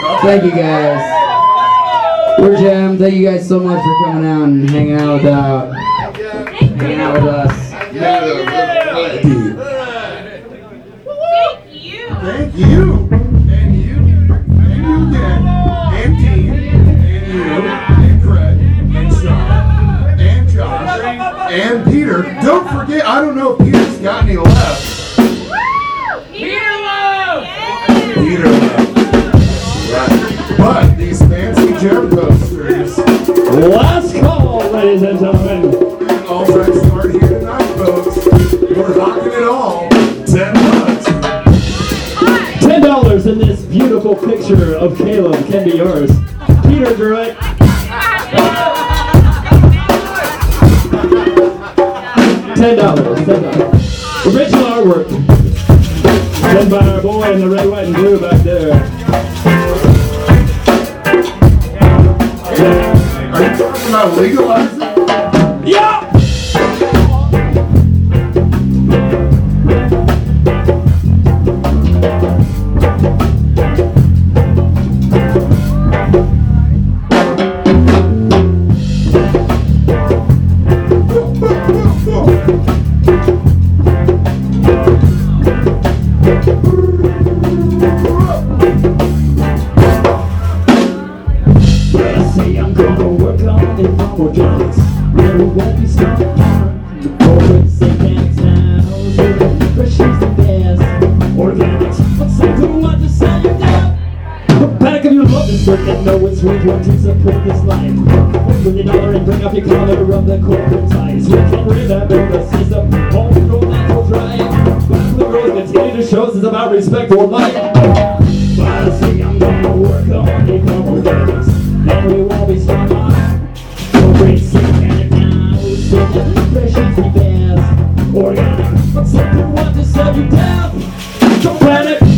Thank you guys. We're Djem. Thank you guys so much for coming out and hanging out with uh, hanging out with us. Thank you. Thank you. And you. And you. And you. And Craig. And Sean. And Josh. And Peter. Don't forget, I don't know if Peter's got any left. Ladies and gentlemen. All right, start here tonight, folks. We're rocking it all. Ten bucks. Ten dollars in this beautiful picture of Caleb can be yours. Peter drew it. Ten dollars. Ten dollars. Original artwork. Done by our boy in the red, white, and blue back there. Are you talking about legalizing? Yeah. To support this life. Bring your dollar and bring up your collar of the corporate ties. We can remember the system, all the natural drive. Back the road, continue to show us about respect for life. But I say I'm gonna work on the organics. Then we won't be strong on corporate satanic now. So the is the best. Organic, but some who want to sell you down. Don't panic.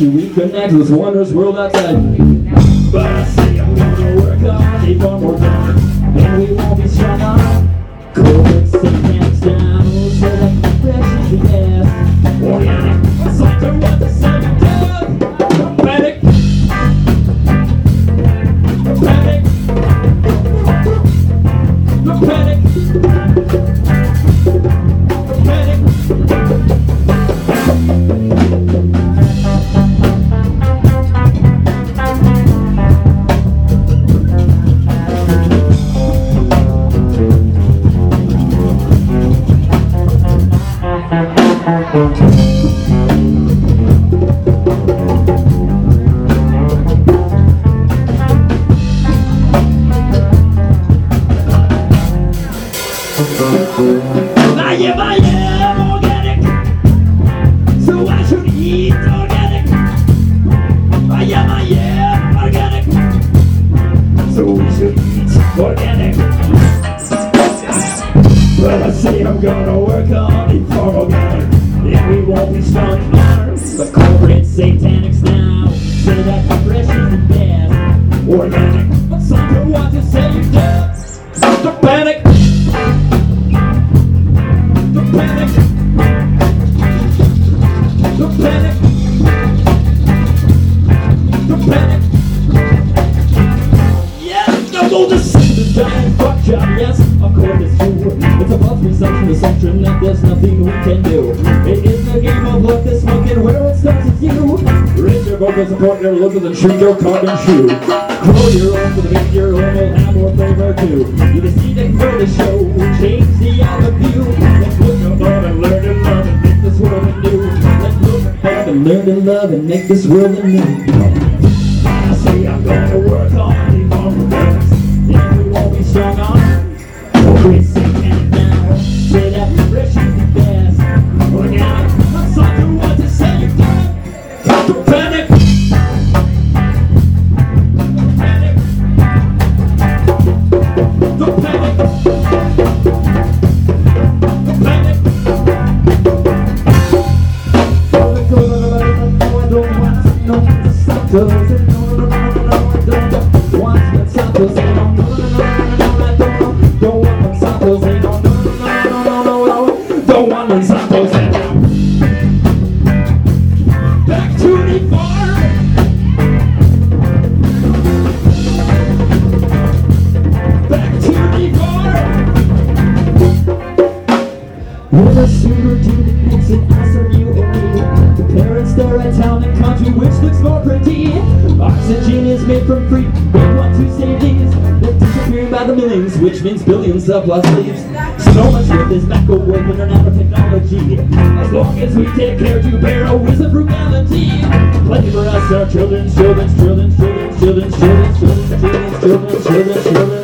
best to reconnect with wondrous world outside. But I say I'm gonna work on it one more time. And we won't be strong on We strong arms. But corporate satanics now say that the fresh is the best. Organic. But some who want to say you dead. Don't panic. Don't panic. Don't panic. Don't panic. Yes, to see the giant fuck job. Yes, of course it's true. It's a false presumption, assumption that there's nothing we can do. It is Vocal support, your locals, and shoot your carbon shoe. Grow your own the make your own will have more flavor too. You can see that grow the show, change the outlook view. Let's look above and learn to love and make this world anew. Let's look above and learn to love and make this world anew. doesn't know, no, no, I don't know. No, no, no, no, no, I don't know. Don't want no, no, no, no, no, no. Don't want Back to the a the parents stare town and country which looks more pretty Oxygen is made from free, we want to save these They're disappearing by the millions, which means billions of lost leaves So much with this back away from our nanotechnology As long as we take care to bear a wisdom frugality Plenty for us, our children's children's children's children's children's children's children's children's children's children's children's children's